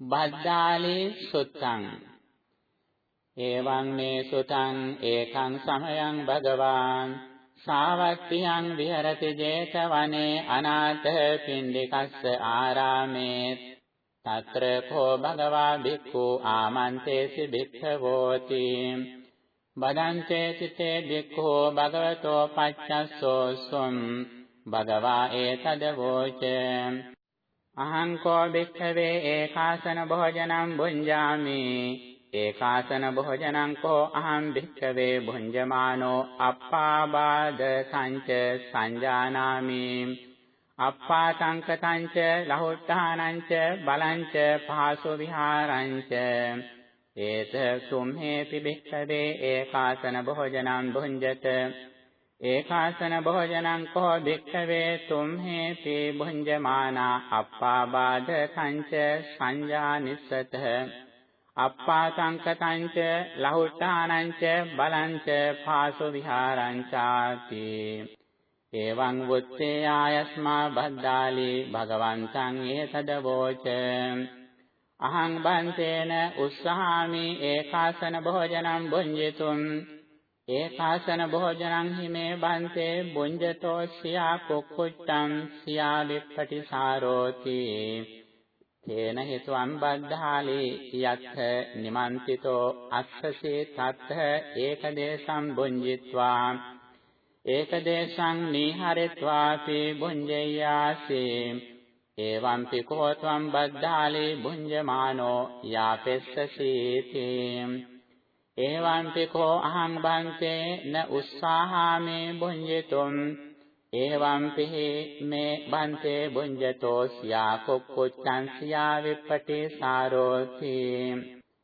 බද්දාලේ සුත්තං। එවං මේ සුතං ඒකං සමයං භගවාන්। සාවත්තියං විහෙරති 제තවනේ අනාථ පින්ඩිකස්ස ආරාමේ తත්‍ර කෝ භගවා භික්ඛු ආමන්තේසි භික්ඛවෝති। බදන්තේ සිතේ භික්ඛෝ භගවතෝ පච්චස්සෝ සොම්। භගවා ඒතද වෝච। අහං කෝ භික්ඛවේ ඒකාසන භෝජනං භුඤ්ජාමි ඒකාසන භෝජනං කෝ අහං භික්ඛවේ භුඤ්ජමානෝ අප්පාබාද සංච සංජානාමි. අප්පා සංකතංච ලහොත්තානංච බලංච පහසු විහාරංච. ඒත සුම්හේපි භික්ඛවේ ඒකාසන භෝජනං භුඤ්ජත ඒකාසන භෝජනං කෝ භික්ඛවේ තුම්හේපි භුඤ්ජමානා අප්පාබාධ කංච සංජානිස්සත අප්පා සංකතංච ලහුට්ඨානංච බලංච පාසු විහාරංචාති. එවං වුත්තේ ආයස්මා බද්දාලි භගවන්තං ඒතදවෝච අහං බන්තේන උස්සහාමි ඒකාසන භෝජනං භුඤ්ජිතුම් ඒකාසන භෝජනං හිමේ බන්තේ බුඤ්ජතෝ සියා කුක්කුච්ඡං සියා විප්පටිසාරෝති තේන හේතුං බද්ධාලි යත්ථ නිමන්තිතෝ අස්සසේ තත්ථ ඒකදේශං බුඤ්ජිත්වා. ඒකදේශං නීහරිත්වාපි බුඤ්ජයාසේ. එවං පිකෝ ත්වං බද්ධාලි බුඤ්ජමානෝ යාපෙස්සසීති. එවං පිකෝ අහං බන්තේ න උස්සාහාමේ බුඤ්ජතුම් එවං පිහි මේ බන්තේ බුඤ්ජතෝ සියා කුක්කුච්ඡං සියා විප්පටි සාරෝති।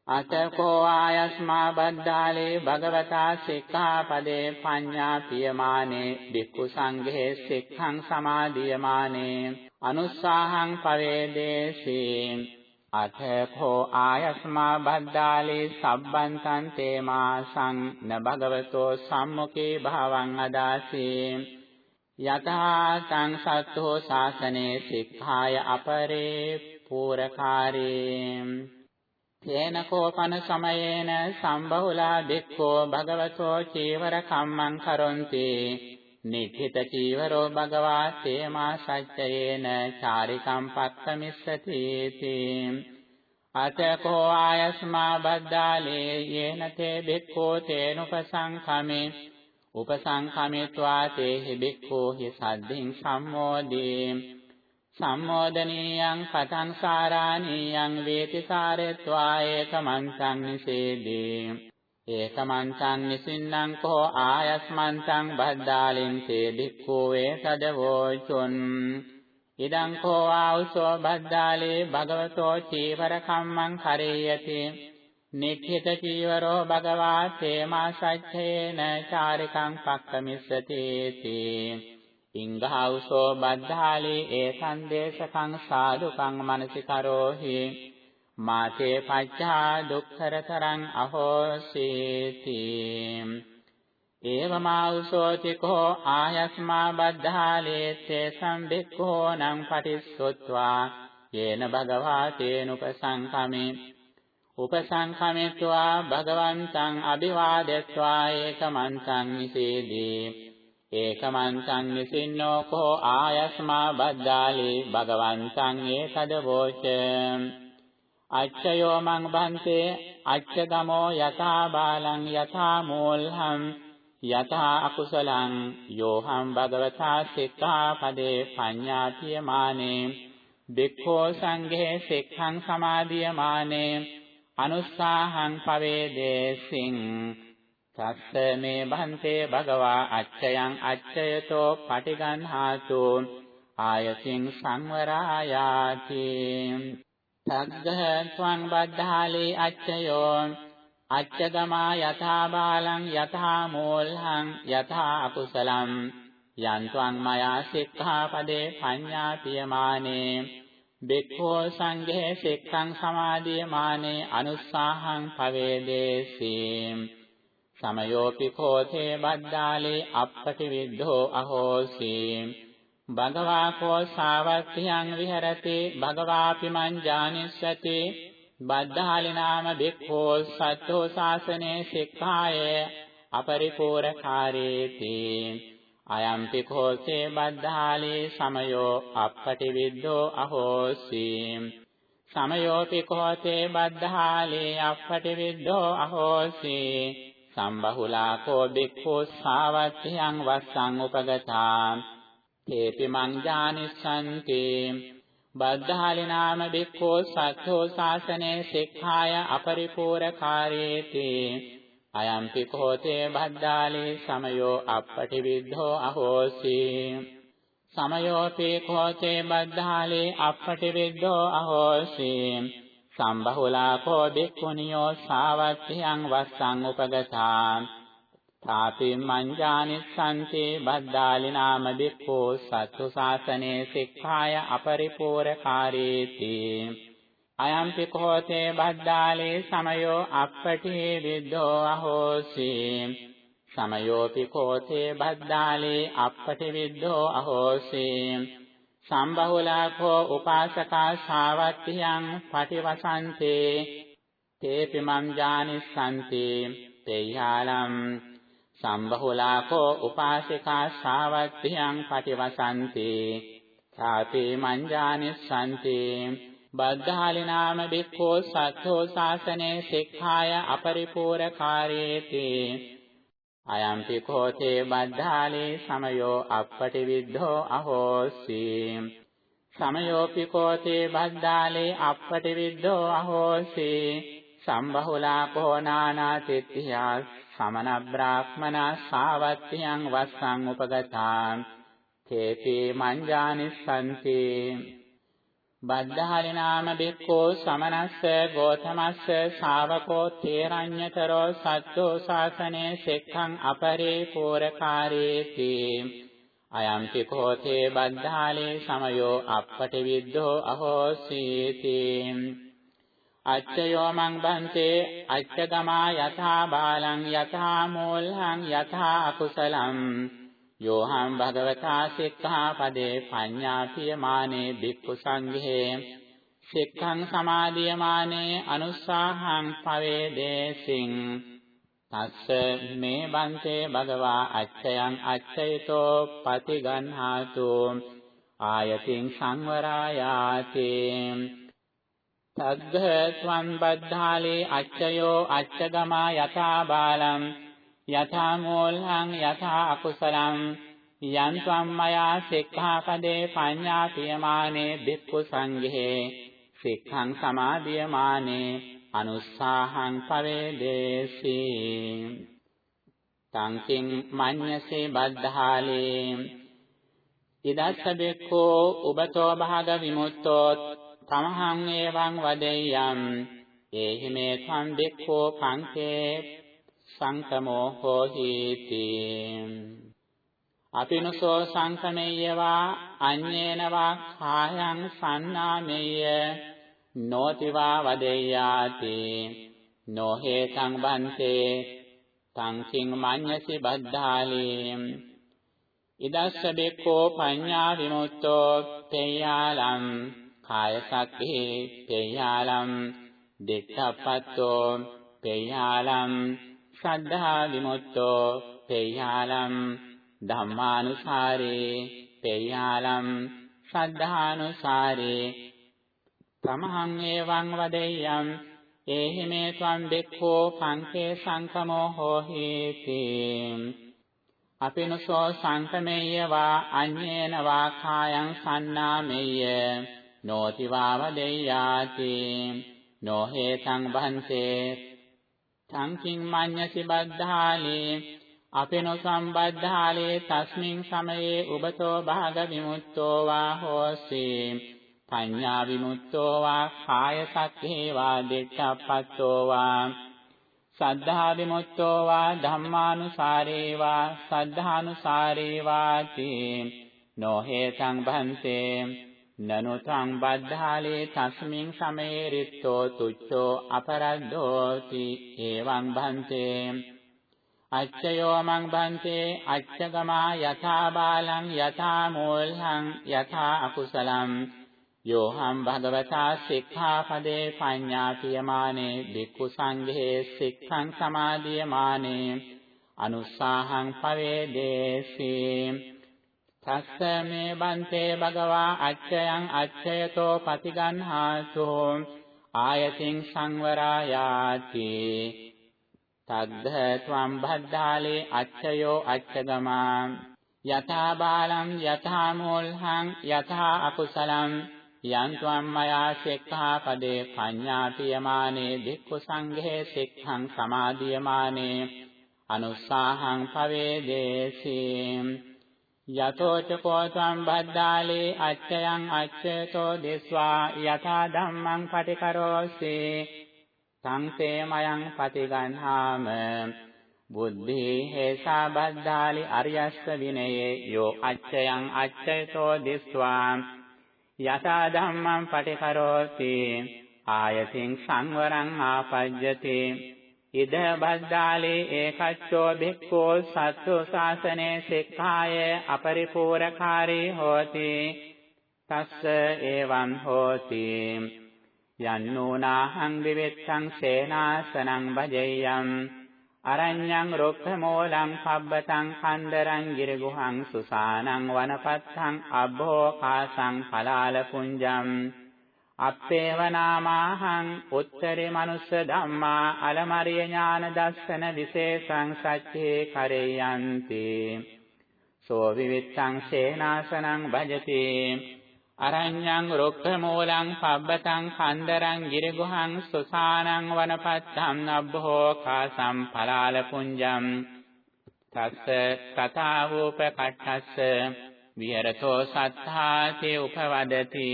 අතකෝ ආයස්මා බද්දාලේ භගවතා සික්ඛාපදේ පඤ්ඤා පියමානේ බික්ඛු සංඝේ සික්ඛං සමාදියමානේ අනුස්සාහං පවේදේසී। අතකෝ ආයස්මා බද්දාලේ සබ්බන්තං තේමාසං න භගවතෝ සම්මුඛේ භවං අදාසේ. යතහා තං සත්තෝ ශාසනේ සික්ඛාය අපරේ පූරකාරේ. තේන කෝපන සමයේන සම්බහුලා දෙක්ඛෝ භගවතෝ චීවර කම්මං කරොන්ති. නිඨිත චීවරෝ භගවා තේමා සච්චයේන චාරිකම් පත්තමිස්සති තී. අතකෝ ආයස්මා බද්දාලේ යේන තේ බික්ඛෝ තේනුපසංඛමේ. උපසංඛමේत्वा තේහි බික්ඛෝ හි සද්ධින් සම්මෝදී සම්මෝදනීයං පතං සාරාණීයං වේති සාරෙත්වා ඒකමන්තං නිසේදී. ඒකමන්තං නිසින්නම් කෝ ආයස්මන්තං බද්දාලින් තේ භික්ඛෝ වේතදවෝචුන් ඉදං කෝ ආඋසෝ බද්දාලේ භගවතෝ චීවර කම්මං කරේයති නික්ඛිත චීවරෝ භගවා තේමා සච්ඡේන චාරිකං පක්කමිස්සති තී ඉංගහෞසෝ බද්ධාලේ ඒ සංදේශකං සාදුකං මනසිකරෝහි. මාතේ පච්චා දුක්ඛරතරං අහෝසීති. ඒවමාඋසෝති කෝ ආයස්මා බද්ධාලේත්තේ සම්බික්ඛෝ නං පටිස්සොත්වා. යේන භගවා තේනුපසංඛමේ උපසංඛමෙත්වා භගවන්තං අභිවාදෙත්වා ඒකමන්තං නිසේදී. ඒකමන්තං නිසින්නෝ කෝ ආයස්මා බද්ධාලේ භගවන්තං ඒකදවෝච අච්චයෝ මං බන්තේ අච්චගමෝ යථා බාලං යථා මෝල්හං යථා අකුසලං යෝහං භගවතා සික්ඛාපදේ පඤ්ඤාතියමානේ බික්ඛෝ සංඝේ සික්ඛං සමාදියමානේ අනුස්සාහං පවේදේසින් තස්ස මේ භන්තේ භගවා අච්චයන් අච්චයතෝ පටිගන්හාතු ආයසින් සංවරායාති. සග්ගහ ත්වං බද්ධාලේ අච්චයෝ අච්චගමා යථා බාලං යථා මෝල්හං යථා අකුසලං යන්ත්වං මයා සික්ඛාපදේ පඤ්ඤාපියමානේ බික්ඛෝ සංඝේ සික්ඛං සමාදියමානේ අනුස්සාහං පවේදේසී සමයෝපි කෝතේ බද්දාලේ අප්පටි විද්ධෝ අහෝසී භගවා කෝ සාවත්තියං විහෙරති භගවාපි මං ඥානිස්සති බද්ධාලි නාම බික්ඛෝ සත්‍යෝ ශාසනේ සික්ඛාය අපරිපූර්ණකාරේති. අයම්පි කෝසේ බද්ධාලි සමයෝ අපටි විද්දෝ අහෝසි. සමයෝපි කෝතේ බද්ධාලි අපටි විද්දෝ අහෝසි. සම්බහුලා කෝ බික්ඛු සාවත්තියං වස්සං උපගතා. තේපි මං ඥානිස්සන්ති බද්ධාලි නාම බික්ඛෝ සත්‍යෝ ශාසනේ සික්ඛාය අපරිපූර්ණකාරේති. අයම්පි කෝතේ බද්ධාලි සමයෝ අපටි විද්ධෝ අහෝසි. සමයෝපි කෝතේ බද්ධාලි අපටි විද්ධෝ අහෝසි. සම්බහුලා කෝ බික්ඛුනියෝ සාවත්තියං වස්සං උපගතා. තාපි මංජානිස්සන්ති බද්දාලි නාම බික්ඛෝ සත්තු ශාසනේ සික්ඛාය අපරිපූර්ණකාරීති. අයම්පි කෝතේ බද්දාලේ සමයෝ අපටි විද්දෝ අහෝසි. සමයෝපි කෝතේ බද්දාලේ අපටි විද්දෝ අහෝසි. සම්බහුලා කෝ උපාසකා ශාවත්තියං පටිවසන්තේ. තේපි මං ජානිස්සන්ති තේයාලම් සම්බහුලාකෝ උපාසිකා ශාවත්තියං පටිවසන්ති. ඡාපේ මංජානිස්සන්ති බද්ධාලි නාම බික්ඛෝ සත්ථෝ ශාසනේ සික්ඛාය අපරිපූර්ණකාරේති. අයම්පි කෝතේ බද්ධාලි සමයෝ අපටි විද්ධෝ අහෝසි. සමයෝපි කෝතේ බද්ධාලි අපටි විද්ධෝ අහෝසි. සම්බහුලා කෝ නානා තිත්‍ත්‍යා සමන බ්‍රාහ්මනා සාවත්තියං වස්සං උපගතා තේපි මංජානිස්සන්ති බද්ධහරි නාම බික්ඛෝ සමනස්ස ගෝතමස්ස ශාවකෝ තේරඤ්‍යතරෝ සත්ත්වෝ ශාසනේ සෙක්ඛං අපරේ පෝරකාරේති. අයම්පි කෝතේ බද්ධාලේ සමයෝ අප්පටි විද්ධෝ අහෝසීති. අච්චයෝ මං බන්තේ අච්චගමා යථා බාලං යථා මෝල්හං යථා අකුසලං. යෝහං භගවතා සික්ඛාපදේ පඤ්ඤාපියමානේ බික්ඛු සංඝේ. සික්ඛං සමාදියමානේ අනුස්සාහං පවේදේසින්. තස්ස මේ බන්තේ භගවා අච්චයන් අච්චයතෝ පතිගන්හාතු. ආයතින් සංවරායාතේ. තග්ග ත්වං බද්ධාලේ අච්චයෝ අච්චගමා යථා බාලං යථා මෝල්හං යථා අකුසලං යං ත්වම් මයා සික්ඛාපදේ පඤ්ඤා පියමානේ බික්ඛු සංඝේ සික්ඛං සමාදියමානේ අනුස්සාහං පවේදේසි තංකින් මඤ්ඤසේ බද්ධාලේ ඉදස්ස බික්ඛෝ උබතෝ භාග විමුක්තෝ තමහං එවං වදෙය්‍යම් ඒහි මේ ත්වං දෙක්ඛෝ පංකේ සංකමෝ හෝහිති. අපිනසෝ සංකමෙය්‍යවා අඤ්ඤේනවා කායං සන්නාමෙය්‍ය නොතිවා වදෙය්‍යාති නොහේතං බන්තේ තං කිං මඤ්ඤසි බද්ධාලී ඉදස්ස බෙක්ඛෝ පඤ්ඤා විමුක්තෝ තේයාලම් කාය සක්ඛේ තේයාලම් දෙක්ඛප්පත්තෝ තේයාලම් ශ්‍රද්ධා විමුක්තෝ තේයාලම් ධම්මානුසාරේ තේයාලම් ශ්‍රද්ධානුසාරේ තමහං එවං වදෙය්‍යම් ඒහි මේ ත්වං දෙක්ඛෝ පංකේ සංකමෝ හෝහිති අපිනසෝ සංකමේය වා අඤ්ඤේන වා කායං සන්නාමෙය්‍ය නෝති වාවදෙය්‍යාති නොහේතං භන්සේ සංකින් මඤ්ඤසි බද්ධාලේ। අපෙනෝ සම්බද්ධාලේ තස්මින් සමයේ උබතෝ භාග විමුක්තෝ වා හෝසි। පඤ්ඤා විමුක්තෝ වා කාය සක්ඛේ වා දෙච්ඡප්පත්තෝ වා। සද්ධා විමුක්තෝ වා ධම්මානුසාරේ වා සද්ධානුසාරේ වාති। නොහේතං භන්සේ නනු සංබද්ධාලේ තස්මින් සමේ රිත්තෝ තුච්ඡෝ අපරද්දෝති එවං භන්තේ අච්චයෝ මං බන්තේ අච්චගමා යථා බාලං යථා මූල්හං යථා අකුසලං. යෝහම් භගවතා සික්ඛාපදේ පඤ්ඤාපියමානේ බික්ඛු සංඝේ සික්ඛං සමාදියමානේ අනුස්සාහං පවේදේසි. තස්ස මේ බන්තේ භගවා අච්චයන් අච්චයතෝ පතිගන්හාතු ආයතින් සංවරායාති. තද්ද ත්වම් භද්දාලේ අච්චයෝ අච්චගමා. යථා බාලං යථා මෝල්හං යථා අකුසලං. යං ත්වම් මයා සික්ඛාපදේ පඤ්ඤාපියමානේ භික්ඛු සංඝේ සික්ඛං සමාදියමානේ අනුස්සාහං පවේදේසි. යතෝ චකෝ ත්වම් බද්දාලේ අච්චයන් අච්චයතෝ දෙස්වා යථා ධම්මං පටිකරෝසි. සංසේමයන් පටිගන්හාම. බුද්ධි හේසා බද්දාලි අරියස්ස විනයේ යෝ අච්චයන් අච්චයතෝ දිස්වා යථා ධම්මං පටිකරෝති ආයතින් සංවරං ආපජ්ජති. ඉද බද්දාලේ ඒකච්චෝ භික්ඛෝ සත්තු ශාසනේ සික්ඛාය අපරිපූර්ණකාරී හෝති. තස්ස එවං හෝති. යන්නෝනාහං විවෙත්තං සේනාසනං භජෙය්‍යං අරඤ්ඤං රුක්ඛමූලං පබ්බතං කන්දරං ගිරගුහං සුසානං වනපත්තං අබ්බෝකාසං පලාල පුඤ්ජං. අප්පේවනාමාහං උත්තරේ මනුස්ස ධම්මා අලමරිය ඥාන දස්සන විශේෂං සච්චේ කරේයන්ති. සෝ විවිත්තං සේනාසනං භජති. අරඤ්ඤං රුක්ඛමූලං පබ්බතං කන්දරං ගිරිගුහං සුසානං වනපත්තං අබ්බෝ කාසම් පලාල පුඤ්ජං. තස්ස කතාවෝපකට්ඨස්ස විහෙරතෝ සත්තාති උපවදති.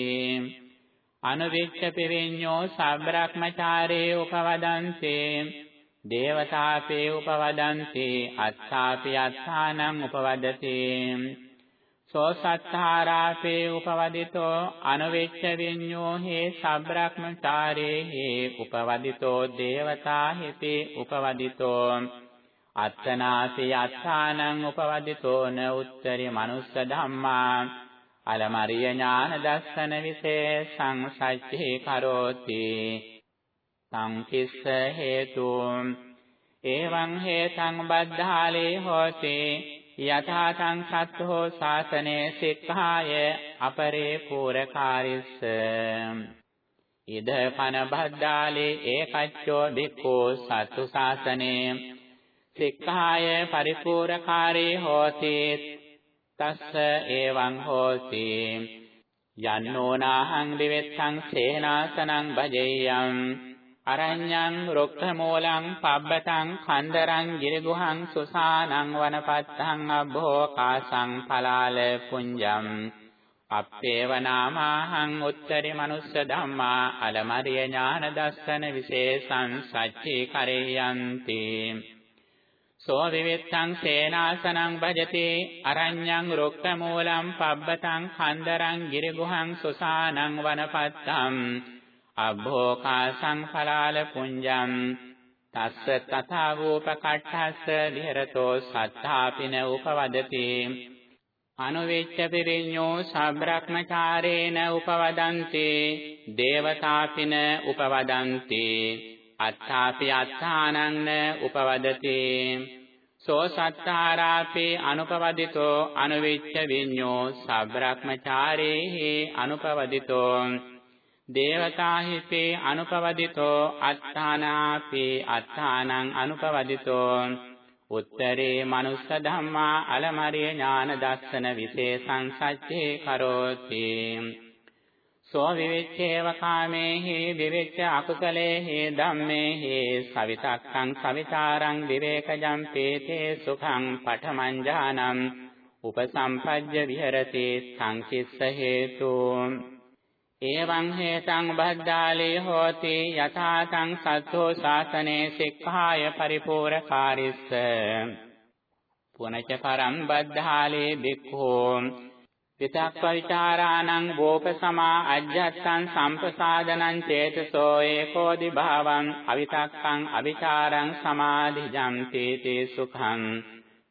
අනුවිච්ඡ පිරිඤ්ඤෝ සබ්‍රක්මචාරේ උපවදන්තේ. දේවතාපේ උපවදන්තේ. අත්ථාපි අත්ථානං උපවදතේ. සෝ සත්තාරාපේ උපවදිතෝ අනවෙච්ච විඤ්ඤෝ හේ සබ්‍රක්මචාරේ හේ උපවදිතෝ දේවතා හිතේ උපවදිතෝ. අත්තනාසි අත්තානං උපවදිතෝ න උත්තරි මනුස්ස ධම්මා. අලමරිය ඥාන දස්සන විශේෂං සච්චේ කරෝති. සංකිස්ස හේතු. එවං හේතං බද්ධාලේ හෝතේ. යථා සංසත්තෝ ශාසනේ සික්ඛාය අපරේ පූරකාරිස්ස. ඉද පන බද්දාලේ ඒකච්චෝ බික්ඛෝ සත්තු ශාසනේ සික්ඛාය පරිපූරකාරී හෝති. තස්ස එවං හෝති। යන්නෝනාහං විවෙත්තං සේනාසනං භජෙය්‍යං අරඤ්ඤං රුක්ඛමූලං පබ්බතං කන්දරං ගිරිගුහං සුසානං වනපත්තං අබ්බෝකාසං පලාල පුඤ්ජං। අප්පේව නාමාහං උත්තරි මනුස්ස ධම්මා අලමරිය ඥාන දස්සන විශේෂං සච්චේ කරේයන්ති। සෝ විවිත්තං සේනාසනං භජති අරඤ්ඤං රුක්ඛමූලං පබ්බතං කන්දරං ගිරිගුහං සුසානං වනපත්තං අභෝකාසං පලාල පුඤ්ජං තස්ස තථා වූපකට්ඨස්ස විහෙරතෝ සත්තාපින උපවදති. අනුවෙච්ච පිරිඤ්ඤෝ සබ්‍රක්මචාරේන උපවදන්ති දේවතාපින උපවදන්ති අත්ථාපි අත්ථානං උපවදති. සෝ සත්තාරාපේ අනුපවදිතෝ අනුවෙච්ච විඤ්ඤෝ සබ්‍රක්මචාරේහි අනුපවදිතෝ දේවතාහිතේ අනුපවදිතෝ අත්තානාපි අත්තානං අනුපවදිතෝ උත්තරේ මනුස්ස ධම්මා අලමරිය ඥාන දස්සන විශේෂං සච්චේ කරෝති සෝ විවිච්ඡේව කාමේහි විවිච්ඡ අකුසලේහි ධම්මේහි සවිතක්ඛං සවිචාරං විවේකජම් පේතේ සුඛං පඨමං ඥානං උපසම්පජ්ජ විහෙරති සංකිස්ස හේතුං. එවං හේතං බද්දාලේ හෝති යථාතං සත්තෝ ශාසනේ සික්ඛාය පරිපූර්ණකාරිස්ස පුනච පරම් බද්ධාලේ බික්ඛෝ විතක්ක විචාරාණං වෝපසමා අජ්ජත්තං සම්පසාදනං චේතසෝ ඒකෝදි භාවං අවිතක්කං අවිචාරං සමාධිජම් තීති සුඛං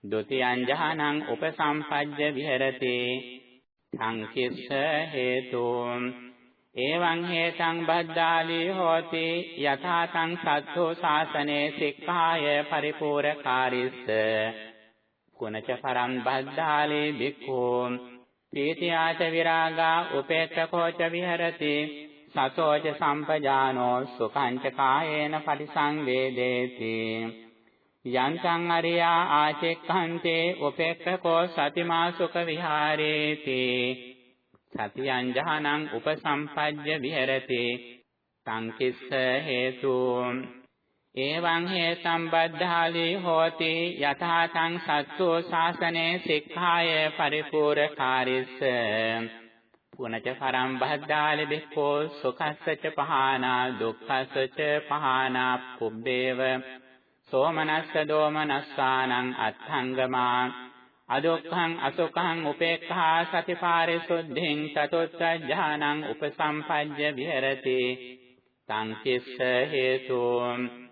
ဒ ුතියං ජහනං උපසම්පජ්ජ විහෙරති සංකිස්ස හේතුං එවං හේතං බද්දාලී හෝති යථා තං සත්තු ශාසනේ සික්ඛාය පරිපූර්ණකාරිස්ස කුණච පරම් බද්දාලී බික්ඛූ පීතියාච විරාගා උපේක්ඛකෝච විහෙරති සතෝච සම්පජානෝ සුඛංච කායේන පරිසංවේදේති යන්තං අරියා ආචෙක්ඛන්තේ උපේක්ඛකෝ සතිමා සුඛ විහාරේති සතියං ජහනං උපසම්පජ්ජ විහෙරති තං කිස්ස හේතුං එවං හේ සම්බද්ධාලී හෝති යථා තං සත්තු ශාසනේ සික්ඛාය පරිපූර්ණකාරිස්ස. පුනච පරම් බද්ධාලි බික්ඛෝ සුඛස්සච පහානා දුක්ඛස්සච පහානා පුබ්බේව. සෝමනස්ස දෝමනස්සානං අත්ථංගමා. අදුක්ඛං අසුඛං උපේක්ඛා සතිපාරිසුද්ධින් චතුත්ථ ඥානං උපසම්පජ්ජ විහෙරති. තං කිස්ස හේතුං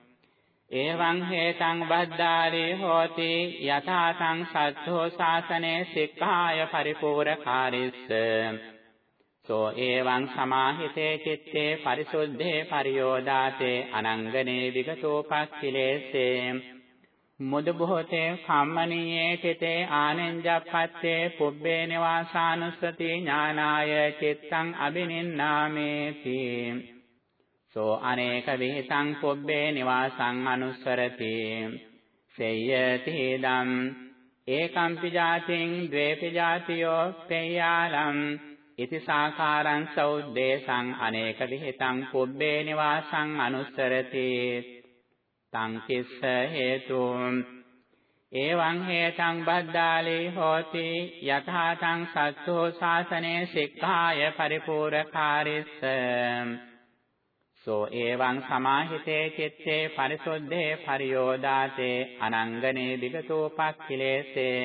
එවං හේතං බද්දාරේ හෝති යථා සං සද්ධෝ ශාසනේ සික්ඛාය පරිපූර්ණකාරිස්ස. සෝ එවං සමාහිතේ චitte පරිසුද්ධේ පරියෝදාතේ අනංගනේ විගතෝපක්ඛිලේසේ මුද බොහෝතේ කම්මනීයේ චිතේ ආනෙන්ජප්පත්තේ පුබ්බේ නිවාසානුස්සති ඥානාය චිත්තං අබිනින්නාමේති. සෝ අනේක විහිතං පුබ්බේ නිවාසං අනුස්සරති. සේයති දම්. ඒකම්පි ජාතින් ද්වේපි ජාතියෝ පේයාලම් ඉති සාකාරං සෞද්දේශං අනේක විහිතං පුබ්බේ නිවාසං අනුස්සරති. තං කිස්ස හේතුං එවං හේතං බද්දාලේ හෝති යථා තං සත්තෝ ශාසනේ සික්ඛාය පරිපූර්ණකාරිස්ස සෝ එවං සමාහිතේ චිත්තේ පරිසොද්ධේ පරියෝදාතේ අනංගනේ දිගතෝපක්ඛිලේසේ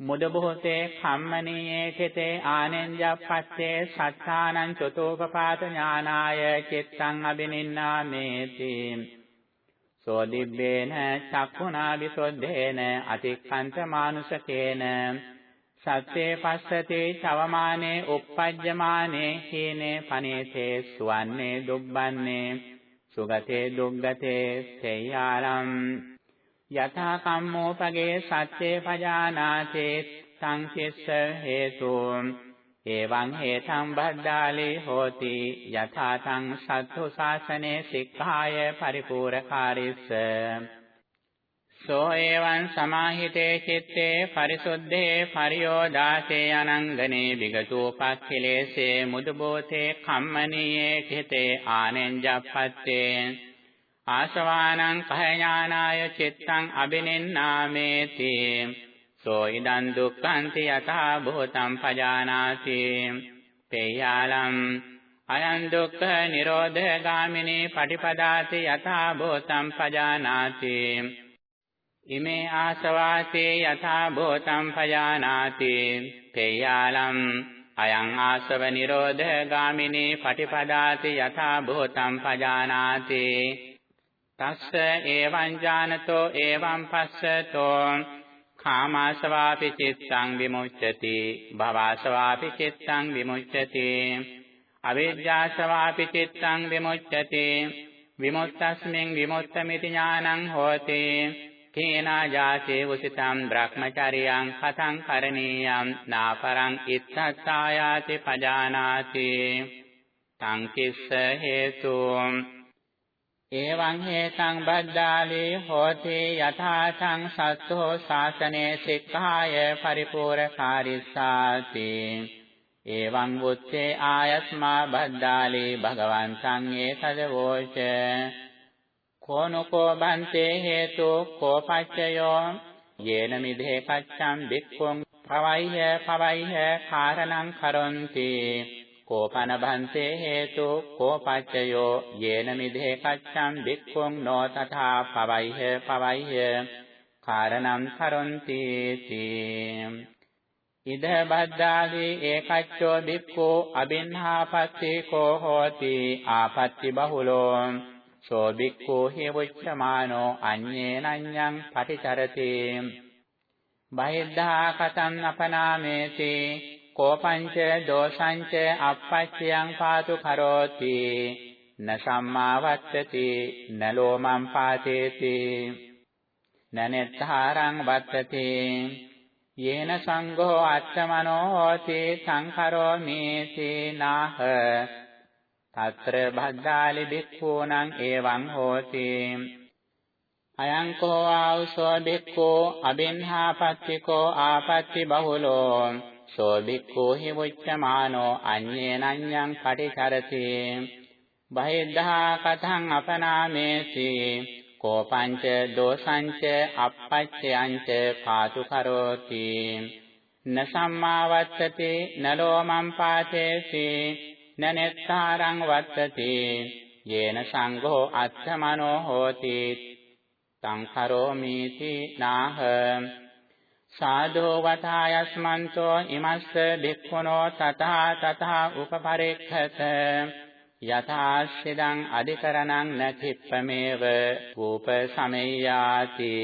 මුද බොහෝතේ කම්මනීයේ චිතේ ආනෙන්ජප්පත්තේ සත්තානං චතෝපපාත ඥානාය චිත්තං අබිනින්නාමේති සෝ දිබ්බේන චක්ඛුනා විසොද්ධේන අතික්ඛන්ත මානුෂකේන සත්‍යේ පස්සතේ චවමානේ uppajjamaane හීනේ පනේතේ සුවන්නේ දුබ්බන්නේ සුගතේ දුග්ගතේ තේයාලම් යථා කම්මෝපගේ සත්‍යේ පජානාතේ සංකිස්ස හේතු. එවං හේතං බද්දාලේ හෝති යථා තං සත්තු ශාසනේ සික්ඛාය පරිපූර්ණකාරිස්ස සෝ එවං සමාහිතේ චitte පරිසුද්ධේ පරියෝදාසේ අනංගනේ විගතෝපක්ඛිලේසේ මුදුබෝතේ කම්මනීයේ චිතේ ආනෙන්ජප්පත්තේ ආශවානං කහඥානාය චිත්තං අබිනෙන්නාමේති සෝ ඉදං දුක්ඛන්ති යථා භූතං පජානාති පේයාලම් අයං දුක්ඛ නිරෝධ ගාමිනී පටිපදාති යථා භූතං පජානාති ඉමේ ආසවාසේ යථා භූතං පජානාති තේයාලම් අයං ආසව නිරෝධ ගාමිනී පටිපදාති යථා භූතං පජානාති තස්ස එවං ඥානතෝ එවං පස්සතෝ කාමාසවාපි චිත්තං විමුච්ඡති භවසවාපි චිත්තං විමුච්ඡති අවිජ්ජාසවාපි චිත්තං විමුච්ඡති විමුක්තස්මින් විමුක්තമിതി ඥානං හෝති කේනා ජාතේ උසිතං බ්‍රහ්මචරියං කතං කරණීයං නාපරං ඉත්තස්සායාති පජානාති. තං කිස්ස හේතු. එවං හේතං බද්දාලේ හෝති යථා තං සත්තෝ ශාසනේ සික්ඛාය පරිපූර්ණකාරිස්සාති. එවං වුත්තේ ආයස්මා බද්දාලේ භගවන්තං ඒතදවෝච කෝනකෝ බන්තේ හේතු කෝපච්චයෝ යේන මිදේ කච්ඡම් බික්ඛුං පවයිහ පවයිහ කාරණං කරොන්ති කෝපන බන්තේ හේතු කෝපච්චයෝ යේන මිදේ කච්ඡම් බික්ඛුං නෝ තථා පවයිහ පවයිහ කාරණං කරොන්ති ඉද බද්දාලි ඒකච්චෝ බික්ඛෝ අබින්හාපත්තිකෝ හෝති ආපත්‍ති බහුලෝ සෝ බික්ඛෝ හේවච්ඡමානෝ අඤ්ඤේනඤ්ඤං පටිචරති. බහිද්ධා කතං අපනාමේති. කෝපංච දෝසංච අපච්චයං පාතු කරෝති. න සම්මාවත්තති න ලෝමං පාතේති. නනෙත්තරං වත්තති. යේන සංඝෝ අත්තමනෝ හෝති සංඛරෝමි සීනාහ తත්‍ර භද්දාලි බික්ඛූනං එවං හෝති අයං කෝ ආවසෝ බික්ඛෝ අබින්හාපත්තිකෝ ආපත්ති බහුලෝ සෝ බික්ඛෝ හි මුච්ඡමානෝ අඤ්ඤේනඤ්ඤං පටිචරති බහිද්ධා කතං අපනාමේසි කෝපංච දෝසංච අපච්චයංච පාතු කරෝති න සම්මාවත්තති න ලෝමං පාතේසි න නෙත්තාරං වත්තති යේන සංඝෝ අත්තමනෝ හෝති තං කරෝමීති නාහ සාධෝ වතායස්මන්තෝ ඉමස්ස භික්ඛුනෝ තථා තථා උපපරික්ඛත යථාස්සිදං අධිකරණං නකිප්පමේව රූප සමෙය්‍යාති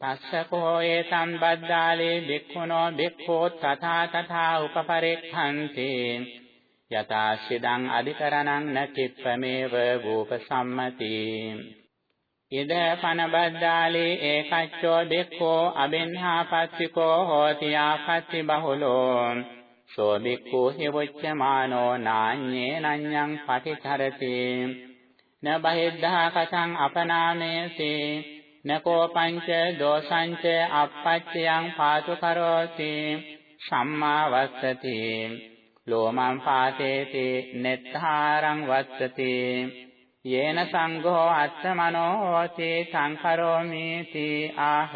පස්සකෝ ඒතං බද්දාලේ භික්ඛුනෝ භික්ඛෝ තථා තථා උපපරික්ඛන්ති යථාස්සිදං අධිකරණං නකිප්පමේව රූප සම්මති ඉද පනබද්දාලේ ඒකච්චෝ භික්ඛෝ අබින්හාපත්තිකෝ හෝති ආපත්ති බහුලෝ. සෝ බික්ඛු හිවොච්චමානෝ නාඤ්ඤේ නඤ්ඤං පටිචරති න බහිද්ධා කතං අපනාමේසි නකෝ පංච දෝසංච අපච්චයං පාතු කරෝති සම්මා වස්සති. ලෝමං පාතේති නෙත්තාරං වස්සති යේන සංඝෝ අත්තමනෝ හෝති සංකරෝමි තී ආහ.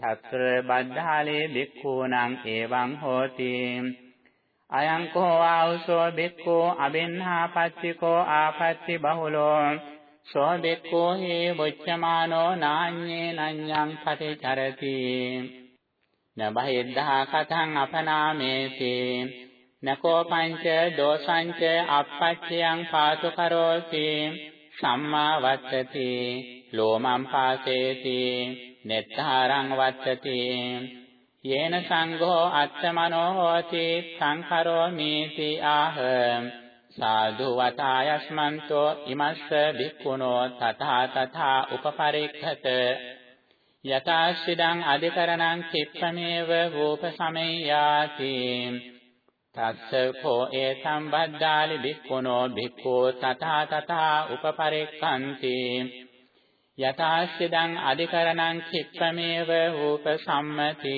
తත්‍ර බද්ධාලේ බික්ඛූණං එවං හෝති. අයං කෝ ආවසෝ බික්ඛෝ අබින්හාපත්තිකෝ ආපත්ති බහුලෝ. සෝ බික්ඛෝ හි වොච්චමානෝ නාඤ්ඤේ නඤ්ඤං පටිචරති. නබහිද්ධා කතං අපනාමේති. නකෝ පංච දෝසංච අපච්චයං පාතු කරෝති සම්මා වත්තති ලෝමං පාසේති නෙත්තාරං වත්තති. යේන සංඝෝ අත්තමනෝ හෝති සංඛරෝමීති ආහ. සාදු වතායස්මන්තෝ ඉමස්ස භික්ඛුනෝ තථා තථා උපපරික්ඛත. යතාස්සිදං අධිකරණං කිප්පමේව රූප සමෙය්‍යාති. තස්ස කෝ ඒ සම්බද්ධාලි භික්ඛුනෝ භික්ඛෝ තථා තථා උපපරික්ඛන්ති යථාස්සිදං අධිකරණං චිත්තමේව රූප සම්මති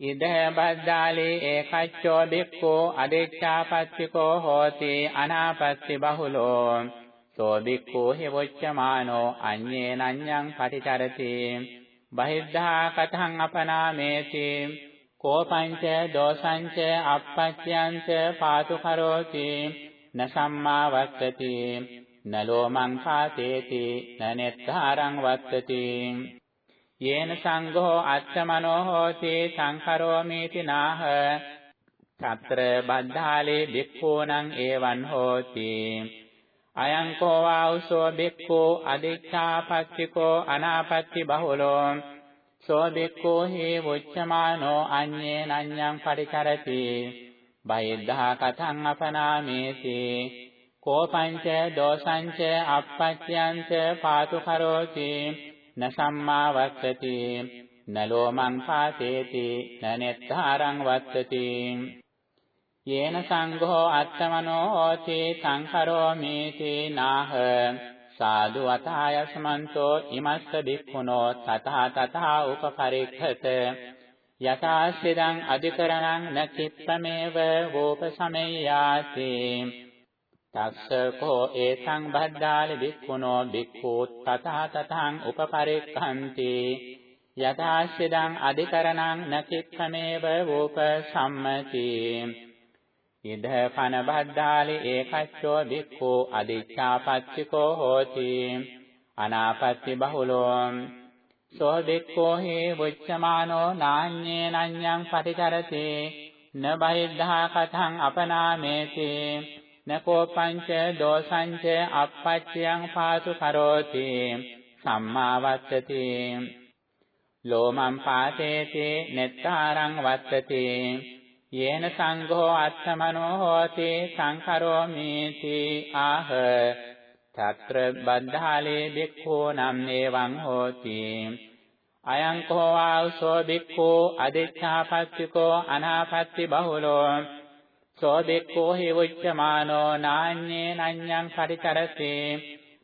ඉද බද්දාලේ ඒකච්චෝ බික්ඛෝ අදේච්ඡාපත්තිකෝ හෝති අනාපත්ති බහුලෝ සෝ බික්ඛෝ හිවොච්චමානෝ අඤ්ඤේනඤ්ඤං පටිචරති බහිද්ධා කතං අපනාමේති කෝපංච දෝසංච අපච්චයන්ච පාතු කරෝති න සම්මා වත්තති නලෝමං පාතේති නනෙත්තරං වත්තති. යේන සංඝෝ අත්තමනෝ හෝති සංකරෝමීති නාහ తත්‍ර බද්ධාලේ බික්ඛූණං ඒවං හෝති. අයං කෝ වාඋසෝ බික්ඛෝ අදිච්ඡාපත්තිකෝ අනාපත්ති බහුලෝ සෝ බික්ඛෝ හි වොච්චමානෝ අඤ්ඤේ නඤ්ඤං පරිචරති බයිද්ධා කතං අපනාමේති. කෝපංච දෝසංච අපච්චයන්ච පාතු කරෝති. න සම්මා වත්තති. න ලෝමං පාතේති. න නෙත්තරං වත්තති. යේන සංඝෝ අත්තමනෝ හෝති. සංකරෝමීති නාහ. සාදු අතහයස්මන්තෝ ඉමස්ස බික්ඛුනෝ තතහ තතහ උපපරික්ඛත යථාස්සිදං අධිකරණං නකිප්පමේව වෝප සමෙය්‍යාති තස්ස කෝ ඒතං බද්දාලි බික්ඛුනෝ බික්ඛූ තතහ තතං උපපරික්ඛන්ති යථාස්සිදං අධිකරණං නකික්ඛමේව වූප සම්මති ඉද පන බද්දාලි ඒකච්චෝ බික්ඛූ අදිච්ඡාපච්චිකෝ හෝති අනාපත්ති බහුලෝ සෝ බික්ඛෝ හි වුච්චමානෝ නාඤ්ඤේ නඤ්ඤං පටිචරති න බහිද්ධා කතං අපනාමේති නකෝ පංච දෝසංච අපච්චයන් පාසු කරෝති සම්මාවත්තති ලෝමං පාතේති නෙත්තාරං වත්තති යේන සංඝෝ අත්තමනෝ හෝති සංකරෝමීති ආහ తත්‍ර බද්ධාලේ බික්ඛෝ නම් එවං හෝති අයං කෝ ආසෝ බික්ඛෝ අදිච්ඡාපත්තිකෝ අනාපත්ති බහුලෝ සෝ බික්ඛෝ හි උච්චමානෝ නාඤ්ඤේ නඤ්ඤං පරිචරති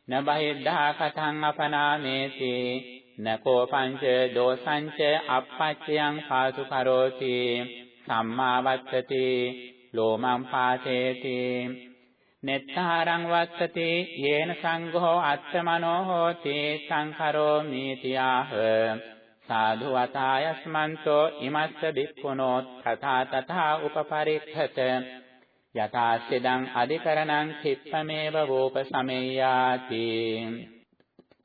න බහිද්ධා කතං අපනාමේති නකෝ පංච දෝසංච අපච්චයන් පාසු කරෝති සම්මාවත්තති ලෝමං පාසේති. නෙත්තාරං වත්තති යේන සංඝෝ අත්තමනෝ හෝති සංකරෝමීතියාහ සාධු වතායස්මන්තෝ ඉමස්ස බික්ඛුනෝ තථා තථා උපපරික්ඛත. යථාස්සිදං අධිකරණං කිප්පමේව වූප සමෙය්‍යාති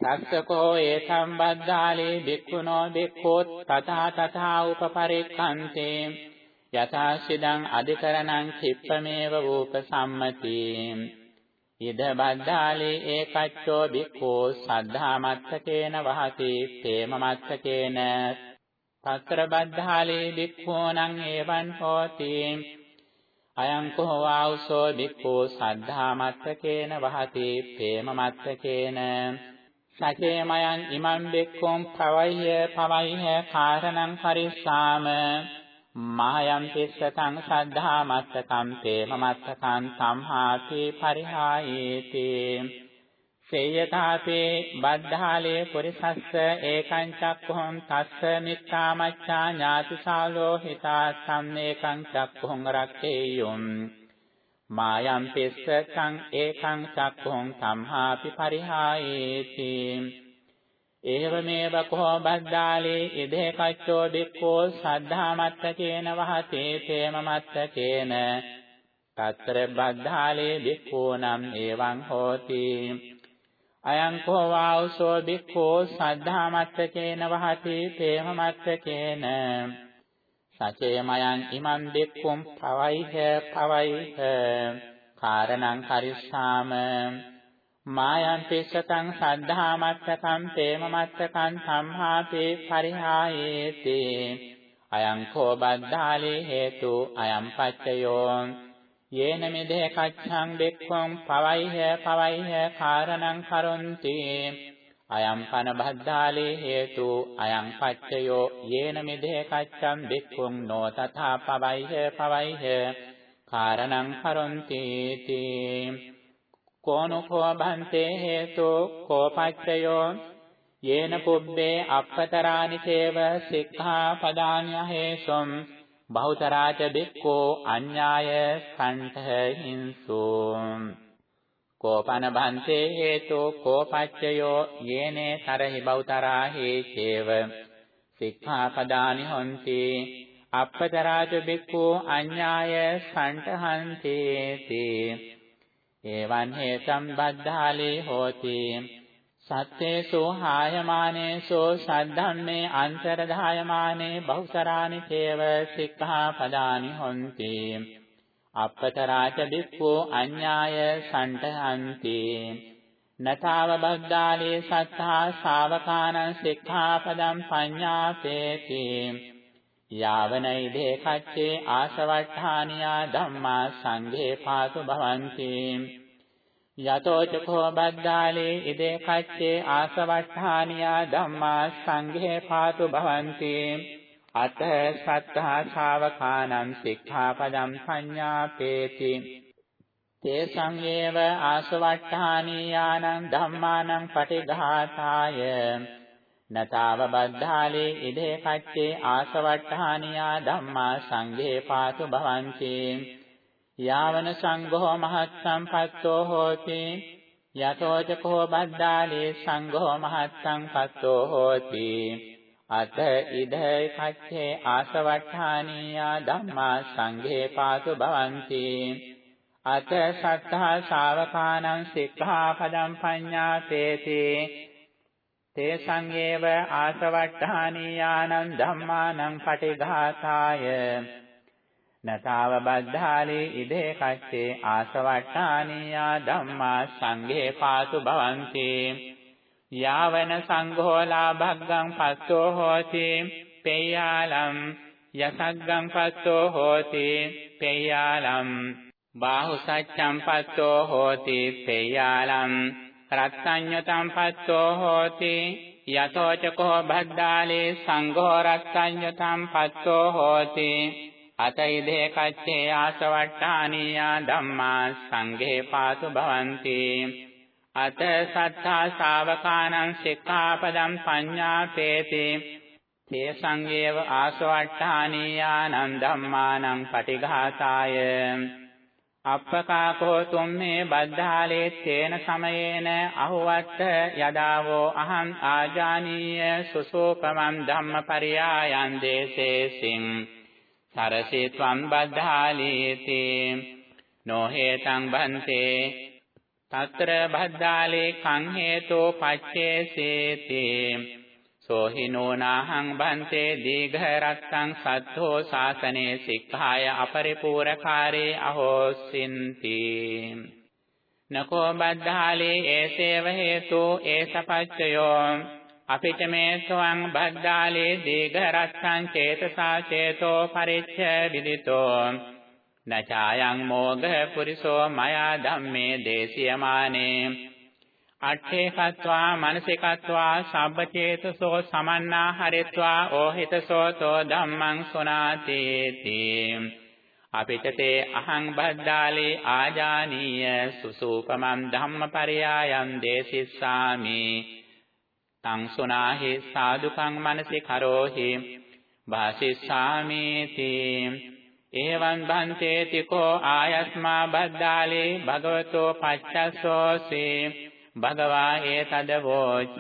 තස්සකෝ ඒ සම්බද්ධාලේ බික්ඛුනෝ බික්ඛෝත් තථා තථා උපපරික්ඛන්තේ. යථාසිදං අධිකරණං කිප්පමේව වූප සම්මති. ඉද බද්ධාලේ ඒකච්චෝ බික්ඛෝ සද්ධාමත්තකේන වහති ප්‍රේමමත්තකේන. తත්‍ර බද්ධාලේ බික්ඛෝනං එවං හෝති. අයං කෝ ආවසෝ බික්ඛෝ සද්ධාමත්තකේන වහති ප්‍රේමමත්තකේන. සචේමයන් ඉමං බික්ඛුම් පවය්‍ය පවය්‍ය කාරණං පරිස්සාම. මායම් පිස්සතං සද්ධා මත්තකම් තේම මත්තකං සම්හාති පරිහායේති. සේයතාපේ බද්ධාලේ පුරිසස්ස ඒකං චක්ඛුං තස්ස මිත්තාමච්ඡා ඥාතිසාලෝ හිතා සම්නේකං චක්ඛුං රක්ඛේයුම්. මායම් පිස්සතං ඒකං චක්ඛුං සම්හාපි පරිහායේති. ඒවමේව කෝ බද්දාලේ ඉදේ කච්චෝ බික්ඛෝ සද්ධාමත්තකේන වහතේ තේමමත්තකේන తත්‍ර බද්ධාලේ බික්ඛෝ නම් එවං හෝති. අයං කෝ වාඋසෝ බික්ඛෝ සද්ධාමත්තකේන වහතේ තේමමත්තකේන සචේමයන් ඉමන් බික්ඛුම් පවයිහ පවයිහ. කාරණං කරිස්සාම. මායං පිස්සතං සද්ධාමත්තකං තේමමත්තකං සම්හාතේ පරිහායේති. අයං කෝ බද්ධාලේ හේතු අයං පච්චයෝ. යේන මෙදේ කච්ඡං බෙක්ඛං පවයිහ පවයිහ කාරණං කරොන්ති. අයං පන බද්ධාලේ හේතු අයං පච්චයෝ යේන මෙදේ කච්ඡං බෙක්ඛං නෝ තථා පවයිහ පවයිහ කාරණං කරොන්ති තී කෝනකෝ භන්තේ හේතු කෝපච්චයෝ යේන පුබ්බේ අපතරානි චේව සික්ඛා පදාන්‍ය හේසොම් බහුතරාච බික්ඛෝ අඤ්ඤාය කණ්ඨ හිංසු කෝපන භන්තේ හේතු කෝපච්චයෝ යේනේ තරහි බහුතරා හේචේව සික්ඛා පදානි හොಂತಿ අපතරාච බික්ඛෝ අඤ්ඤාය සණ්ඨහන්ති තේ එවං හේතම් බද්ධාලේ හෝති. සත්තේසෝ හායමානේසෝ සද්ධම්මේ අන්තරධායමානේ බහුසරානි තේව සික්ඛාපදානි හොಂತಿ අපතරාච බික්ඛෝ අඤ්ඤාය සණ්ඨහන්ති නතාව බද්ධාලේ සත්තා ශාවකානං සික්ඛාපදම් පඤ්ඤාපේති යාවනයි දේකච්චේ ආසවට්ඨානියා ධම්මා සංඝේ පාතු භවಂತಿ යතෝ චකෝ බද්දාලේ ඉදේ කච්චේ ආසවට්ඨානියා ධම්මා සංඝේ පාතු භවಂತಿ අත සත්තා ශාවකානං සික්ඛාපදම් සංඥාපේති තේ සංයේව ආසවට්ඨානියානං ධම්මානං පටිඝාතාය නතාව බද්ධාලේ ඉදේ කච්චේ ආසවට්ඨානියා ධම්මා සංඝේ පාතු භවಂತಿ යාවන සංඝෝ මහත් සම්පත්තෝ හෝති. යතෝ චකෝ බද්ධාලේ සංඝෝ මහත් සම්පත්තෝ හෝති. අත ඉදේ කච්චේ ආසවට්ඨානියා ධම්මා සංඝේ පාතු භවಂತಿ අත සත්තා ශාවකානං සික්ඛාපදම් පඤ්ඤාතේති තේ සංයේව ආසවට්ඨානීයානං ධම්මානං පටිඝාතාය. නතාව බද්ධාලේ ඉදේ කච්චේ ආසවට්ඨානීයා ධම්මා සංඝේ පාතු භවಂತಿ යාවන සංඝෝලා භග්ගං පස්සෝ හෝති. පේයාලම් යසග්ගං පස්සෝ හෝති. පේයාලම් බාහු සච්ඡම් පස්සෝ හෝති. පේයාලම් රත්සඤ්ඤතම් පස්සෝ හෝති යතෝ චකෝ භද්දාලේ සංඝෝ රත්සඤ්ඤතම් පස්සෝ හෝති අතයිදේ කච්චේ ආසවට්ටානියා ධම්මා සංඝේ පාතු භවಂತಿ අත සත්තා ශාවකානං සික්ඛාපදං පඤ්ඤාපේති තේ සංඝේව ආසවට්ටානියානං ධම්මානං පටිඝාතාය අප්පකාකෝ තුම්මේ බද්ධාලේ තේන සමයේන අහුවත් යදාවෝ අහං ආජානීය සුසෝපමං ධම්මපරියායන් දේසේසින්. සරසේ ත්වම් බද්ධාලේති. නොහේතං බන්තේ. తත්‍ර බද්ධාලේ කං හේතෝ පච්චේසේති. සෝහිනෝනාහං බන්තේ දීඝ රත්තං සද්ධෝ ශාසනේ සික්ඛාය අපරිපූරකාරේ අහෝසින්ති. නකෝ බද්ධාලේ ඒසේව හේතු ඒසපච්චයෝ අපිට මේ සවං බද්දාලේ දීඝ රස්සං චේතසා චේතෝ පරිච්ඡ විදිතෝ. නචායන් මෝඝ පුරිසෝ මයා ධම්මේ දේශියමානේ. අට්ඨේකත්වා මනසිකත්වා සබ්බචේතසෝ සමන්නාහරෙත්වා ඕහිතසෝ තෝ ධම්මං සුනාතේති. අපිටතේ අහං බද්දාලේ ආජානීය සුසූපමං ධම්මපරයායන් දේසිස්සාමි. තං සුනාහි සාදුකං මනසි කරෝහි. භාසිස්සාමි තේ එවං බන්තේති කෝ ආයස්මා බද්දාලේ භගවතෝ පච්චස්සෝසේ. භගවා ඒතදවෝච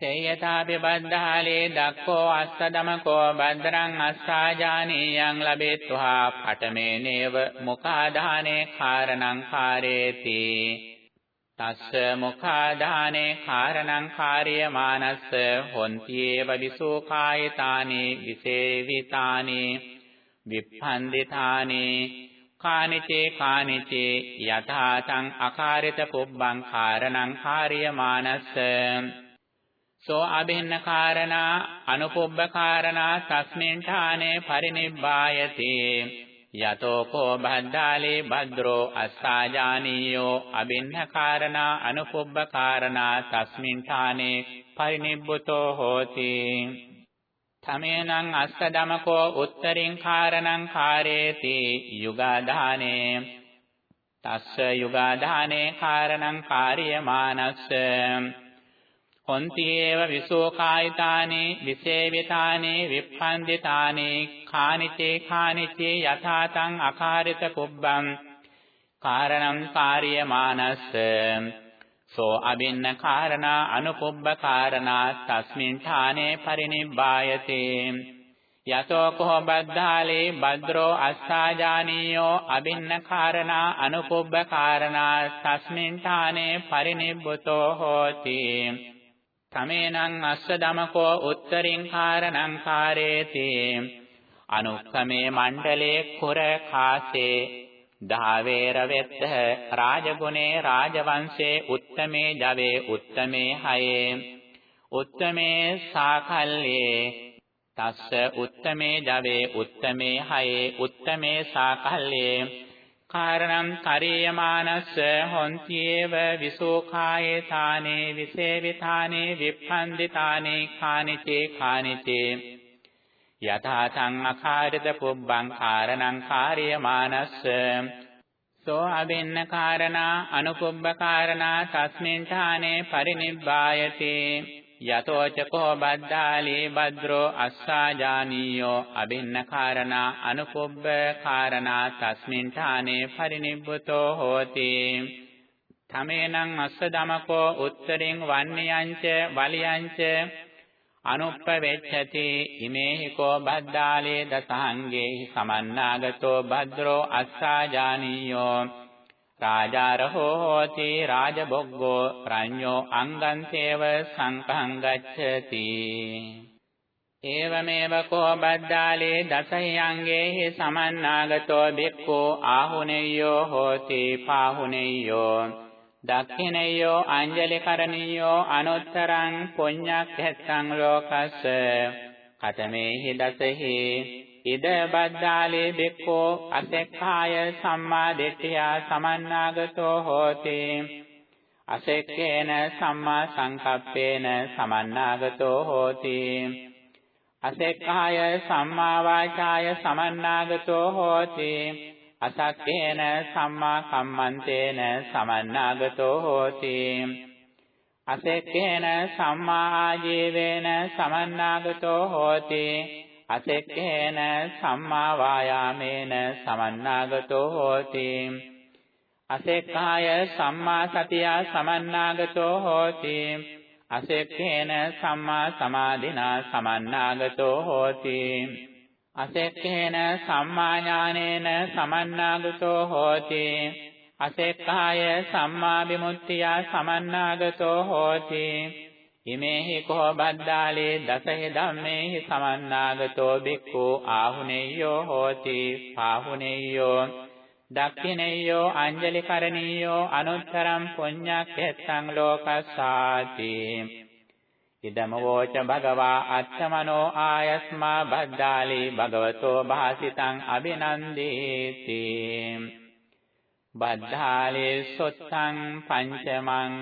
සේයතාපි බද්ධාලේ දක්ඛෝ අස්සදමකෝ බද්දරං අස්සාජානීයං ලබෙත්වා පඨමේනේව මුඛාදානේ කාරණං කාරේති. තස්ස මුඛාදානේ කාරණං කාර්යමානස්ස හොන්තියේව විසෝකායතානේ විසේවිතානේ විප්පන්දිතානේ කානිචේ කානිචේ යථාතං අකාරිත පුබ්බං කාරණං කාර්යමානස්ස සෝ අබින්න කාරණා අනුපොබ්බ කාරණා තස්මින් ඨානේ පරිනිබ්බායති. යතෝ කෝ බද්දාලේ භද්‍රෝ අස්සාජානීයෝ අබින්නකාරණා අනුපොබ්බකාරණා තස්මින් ඨානේ පරිනිබ්බුතෝ හෝති. තමේනං අස්ස දමකෝ උත්තරින් කාරණං කාරේති යුගාධානේ තස්ස යුගාධානේ කාරණං කාර්යමානස්ස. හොන්තියේව විසෝකායිතානේ විසේවිතානේ විප්පන්දිතානේ කානිචේ කානිචේ යථාතං අකාරිත කුබ්බං. කාරණං කාර්යමානස්ස. සෝ අබින්න කාරණා අනුපුබ්බ කාරණා තස්මින් ඨානේ පරිනිබ්බායතේ යතෝ කෝ බද්ධාලේ භද්‍රෝ අස්සාජානීයෝ අබින්න කාරණා අනුපුබ්බ කාරණා තස්මින් ඨානේ පරිනිබ්බුතෝ හෝති. තමේනං අස්ස දමකෝ උත්තරින් කාරණං කාරේති. අනුක්කමේ මණ්ඩලේ කුර කාසේ ධාවේර වෙත්ත රාජගුණේ රාජවංශේ උත්තමේ ජවේ උත්තමේ හයේ. උත්තමේ සාකල්ලේ තස්ස උත්තමේ ජවේ උත්තමේ හයේ. උත්තමේ සාකල්ලේ කාරණං කරේයමානස්ස හොන්තියේව විසෝකායේ තානේ විසේවිතානේ විප්පන්දිතානේ කානිචේ කානිචේ යථා සංඅකාරිත පුබ්බං කාරණං කාර්යමානස්ස. සෝ අබින්න කාරණා අනුපුබ්බ කාරණා තස්මින් ඨානේ පරිනිබ්බායති. යතෝ චකෝ බද්දාලේ භද්‍රෝ අස්සාජානීයෝ අබින්න කාරණා අනුපොබ්බ කාරණා තස්මින් ඨානේ පරිනිබ්බතෝ හෝති. තමේනං අස්ස දමකෝ උත්තරින් වන්නයන්ච වලියන්ච අනුප්පවෙච්ඡති ඉමේහි කෝ බද්දාලේ දසංගේ සමන්නාගතෝ භද්‍රෝ අස්සාජානීයෝ රාජාරහෝ හෝති රාජබොග්ගෝ ප්‍රඤ්ඤෝ අංගන්තේව සංකං ගච්ඡති ඒවමේව කෝ බද්දාලේ දසහියංගේහි සමන්නාගතෝ බික්ඛෝ ආහුනෙය්‍යෝ හෝති පාහුනෙය්‍යෝ දක්ඛිනෙය්‍යෝ අංජලි කරණියෝ අනුත්තරං පුඤ්ඤක්ඛෙත්තං ලෝකස්ස කතමේහි දසහි ඉද බද්දාලේ බික්ඛෝ අසෙක්ඛාය සම්මා දිට්ඨියා සමන්නාගතෝ හෝති අසෙක්කේන සම්මා සංකප්පේන සමන්නාගතෝ හෝති අසෙක්ඛාය සම්මා වාචාය සමන්නාගතෝ හෝති අසක්කේන සම්මා කම්මන්තේන සමන්නාගතෝ හෝති. අසෙක්කේන සම්මා ආජීවේන සමන්නාගතෝ හෝති. අසෙක්කේන සම්මා වායාමේන සමන්නාගතෝ හෝති. අසෙක්ඛාය සම්මා සතිය සමන්නාගතෝ හෝති. අසෙක්ඛේන සම්මා සමාධිනා සමන්නාගතෝ හෝති. අසෙක්ඛේන සම්මා ඥානේන සමන්නාගතෝ හෝති. අසෙක්ඛාය සම්මා විමුක්තිය සමන්නාගතෝ හෝති. ඉමේහි කෝ බද්දාලේ දසහි ධම්මේහි සමන්නාගතෝ බික්ඛු ආහුනේයෝ හෝති. පාහුනේයෝ දක්ඛිනේයෝ අංජලි කරණීයෝ අනුත්තරම් පුඤ්ඤක්ඛෙත්තං ලෝකස්සාති. ඉදම වෝච භගවා අත්තමනෝ ආයස්මා බද්දාලි භගවතෝ භාසිතං අබිනන්දේති බද්ධාලේ සොත්තං පංචමං